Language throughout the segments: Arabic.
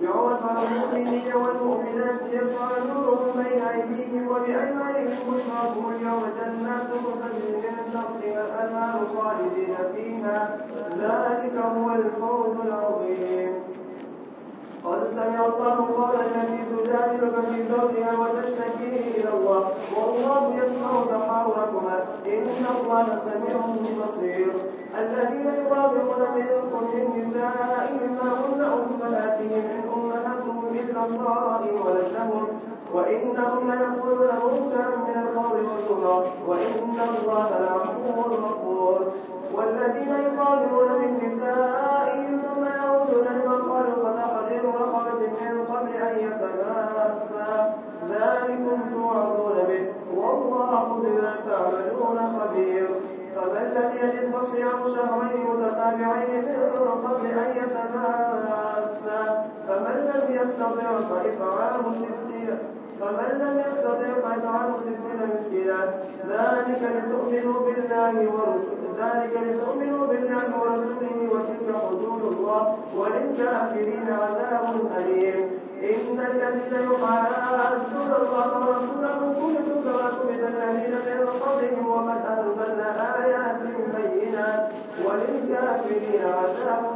ترى المؤمنين والمؤمنات يسعى نورهم بين أيديهم وبأيمانهم بشراكم اليوم جنات تجري من تحتها الأنهار خالدين فيها. ذلك هو الفوز العظيم. قد سمع الله قول التي تجادلك في زوجها وتشتكي إلى الله. والله يسمع تحاوركما. إن الله سميع بصير. الذين يظاهرون منكم من وإنهم ليقولون منكرا من القول والزهر وإن الله لعفو غفور. والذين يظاهرون من نسائهم ثم يعودون لما قالوا فتحرير رقبة من قبل أن يتماسا. ذلكم توعظون به والله بما تعملون خبير. فمن لم يجد فصيام شهرين متتابعين من قبل أن يتماسا فمن لم يستطع فإطعام ستين فمن لم يستطع فإطعام ستين مسكينا ذلك لتؤمنوا بالله ورسوله ذلك لتؤمنوا بالله ورسوله وتلك حدود الله وللكافرين عذاب أليم. إن الذين يحادون الله ورسوله كبتوا كما كبت الذين من قبلهم وقد أنزلنا آيات بينات وللكافرين عذاب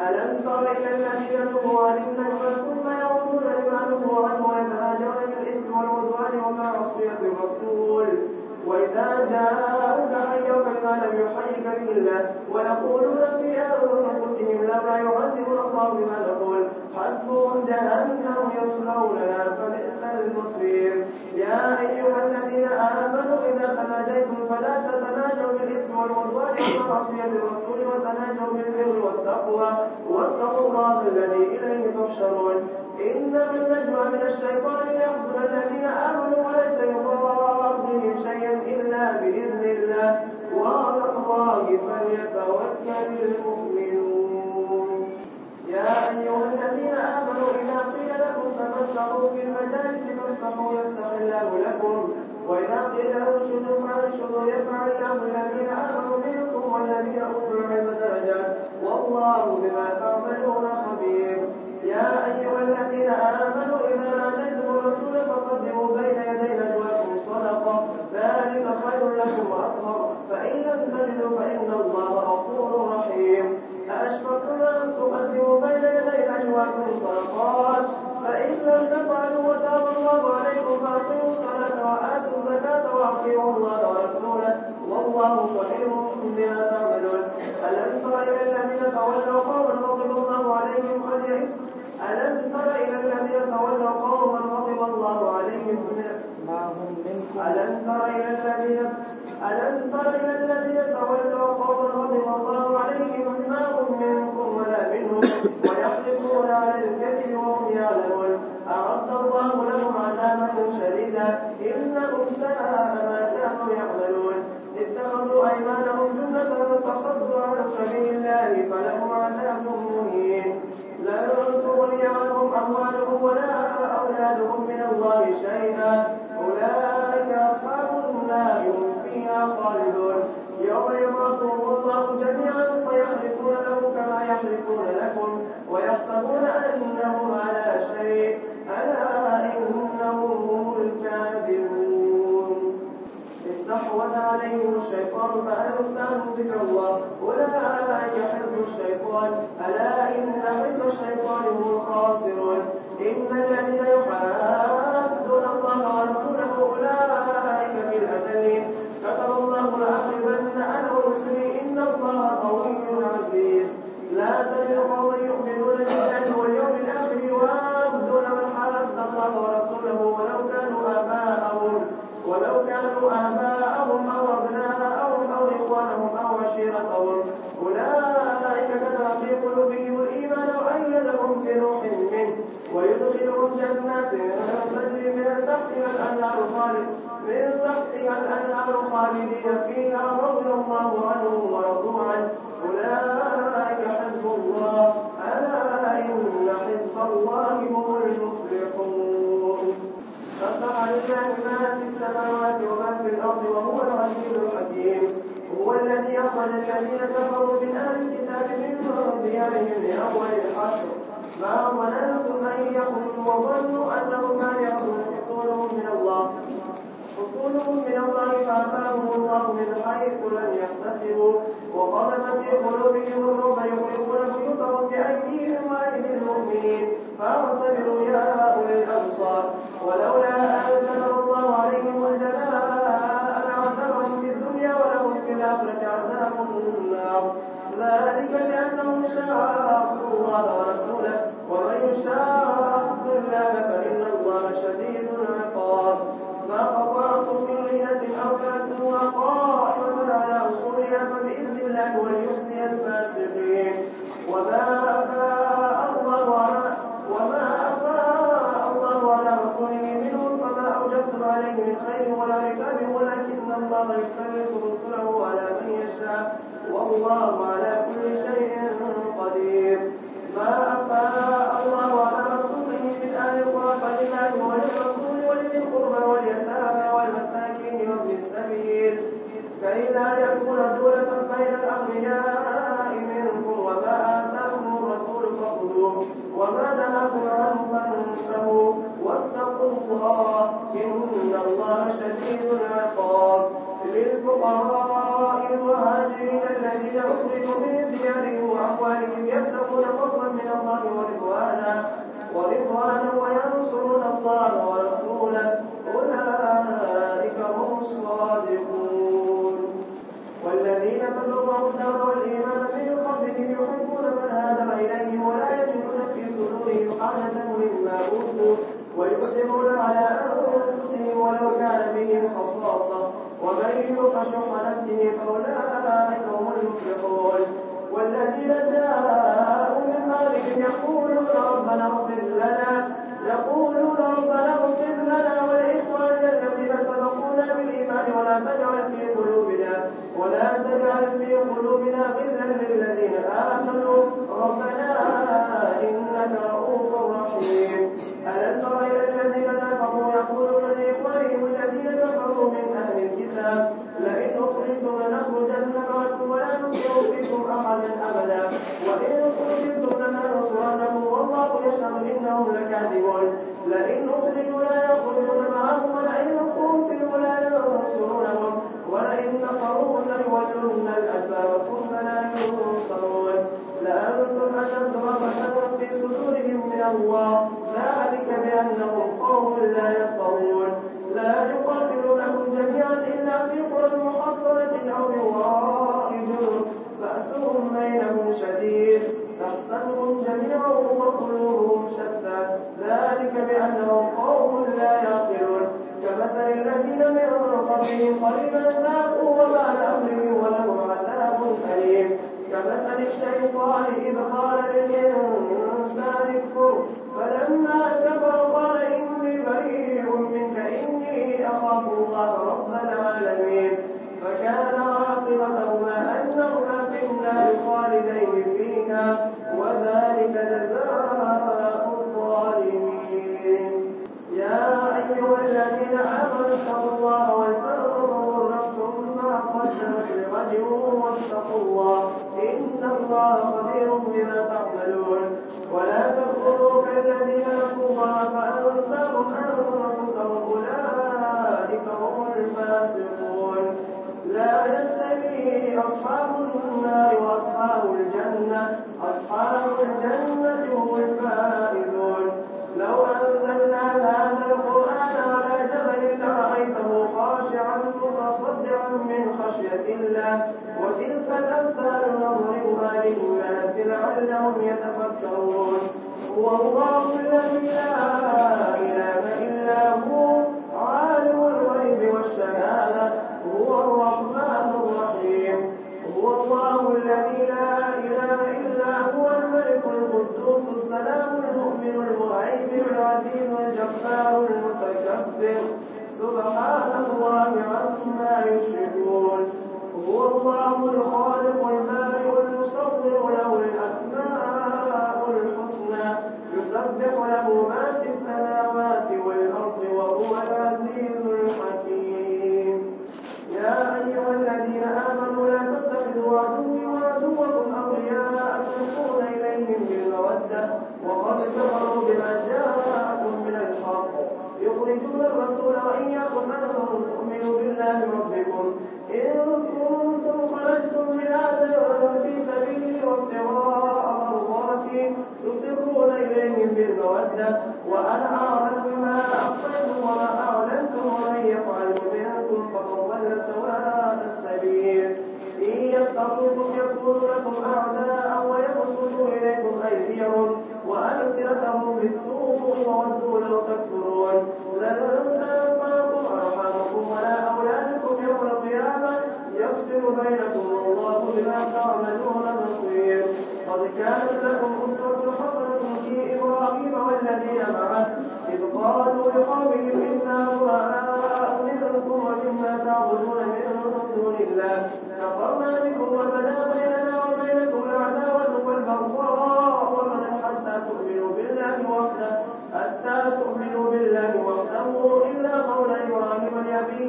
ألم تر إلى الذين نهوا عن النجوى ثم يعودون لما نهوا عنه ويتهاجرون بالإثم والعدوان ومعصية الرسول وإذا جاءوك حيوك بما لم يحيك به الله ويقولون في أنفسهم لولا يعذبنا الله بما نقول. حسبهم جهنم يصلونها فبئس المصير. يا أيها الذين آمنوا إذا تناجيتم فلا تتناجوا والعدوان ومعصية الرسول وتناجوا بالبر والتقوى واتقوا الله الذي إليه تحشرون. إنما النجوى من الشيطان ليحزن الذين آمنوا وليس يضار بهم شيئا إلا بإذن الله. وعلى الله فليتوكل المؤمنون. يا أيها الذين آمنوا إذا قيل لكم تفسحوا في المجالس فافسحوا يفسح الله لكم. وإذا قيل انشدوا فانشدوا يرفع الله الذين آمنوا منكم والذين أوتوا العلم درجات والله بما تعملون خبير. يا أيها الذين آمنوا إذا ناجيتم الرسول فقدموا بين يدي نجواكم صدقة ذلك خير لكم وأطهر. فإن لم تجدوا فإن الله غفور رحيم. أأشفقتم أن تقدموا بين يدي نجواكم صدقات؟ فإن لم تفعلوا وتاب الله عليكم فأقيموا الصلاة وآتوا الزكاة وأطيعوا الله ورسوله. والله خبير بما تعملون. ألم تر إلى الذين تولوا قوما غضب الله عليهم قد يئسوا ألم تر إلى الذين تولوا قوما غضب الله عليهم ما هم منكم؟ ألم تر إلى الذين ألم تر إلى الذين تولوا قوما غضب الله عليهم ما هم منكم ولا منهم؟ ويحلفون على الكذب إنهم ساء ما كانوا يعملون اتخذوا أيمانهم جنة فصدوا عن سبيل الله فلهم جنات تجري من تحتها الأنهار خالد من تحتها الأنهار خالدين فيها رضي الله عنهم ورضوا عنه. أولئك حزب الله ألا إن حزب الله هم المفلحون. سبح لله ما في السماوات وما في الأرض وهو العزيز الحكيم. هو الذي أخرج الذين كفروا من أهل الكتاب من ديارهم لأول الحشر. ما ظننتم أن يخرجوا وظنوا أنهم مانعهم حصولهم من الله حصولهم من الله فأتاهم الله من حيث لم يحتسبوا وقذف في قلوبهم الرعب يخرجون بيوتهم بأيديهم وأيدي المؤمنين. فاعتبروا يا أولي الأبصار. ولولا أن كتب الله عليهم رسوله منهم فما أوجبتم عليه من خير ولا ركاب ولكن الله يسلط رسله على من يشاء والله على كل شيء قدير. ما أفاء الله على رسوله من أهل القرى فلله وللرسول ولذي القربى واليتامى والمساكين وابن السبيل كي لا يكون دولة بين الأغنياء منكم وما آتاكم الرسول فخذوه وما نهاكم عنه فانتهوا واتقوا الله إن الله شديد العقاب للفقراء المهاجرين الذين أخرجوا من ديارهم وأموالهم يبتغون فضلا من الله ورضوانا ورضوانا وينصرون الله ورسوله. أولئك هم الصادقون. والذين تبرأوا الدار والإيمان من قبلهم يحبون من هاجر إليهم ولا يجدون في صدورهم حاجة مما أوتوا ويؤثرون ومن يوق شح نفسه فأولئك هم المفلحون. والذين جاءوا من بعدهم يقولون ربنا اغفر لنا يقولون ربنا اغفر لنا ولإخواننا الذين سبقونا بالإيمان ولا تجعل في قلوبنا ولا تجعل في قلوبنا غلا للذين آمنوا. ربنا ولئن نصروهم ليولن الأدبار ثم لا ينصرون. لأنتم أشد رهبة في صدورهم من الله. ذلك بأنهم قوم لا يفقهون. لا يقاتلونكم جميعا إلا في قرى محصنة أو من وراء بأسهم بينهم شديد. تحسبهم جميعا وقلوبهم شتى. ذلك بأنهم قوم لا يعقلون. كمثل الذين من قبلهم قريبا ذاقوا وبال أمرهم ولهم عذاب أليم. كمثل الشيطان إذ قال للإنسان اكفر.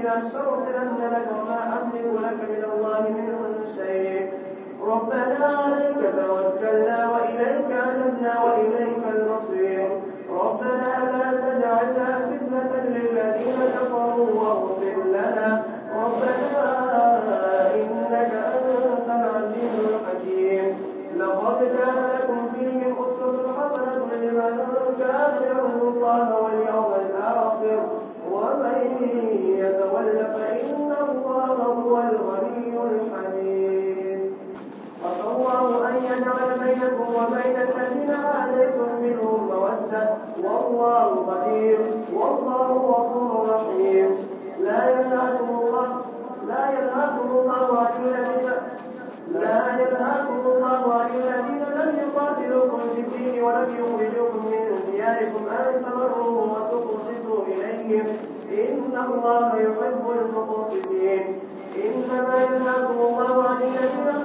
miras, solo te بينكم وبين الذين عاديتم منهم مودة والله قدير والله غفور رحيم. لا ينهاكم الله لا ينهاكم الله عن الذين لا ينهاكم الله عن الذين لم يقاتلوكم في الدين ولم يخرجوكم من دياركم أن تبروهم وتقسطوا إليهم. إن الله يحب المقسطين. إنما ينهاكم الله عن الذين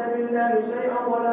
تشركن بالله شيئا ولا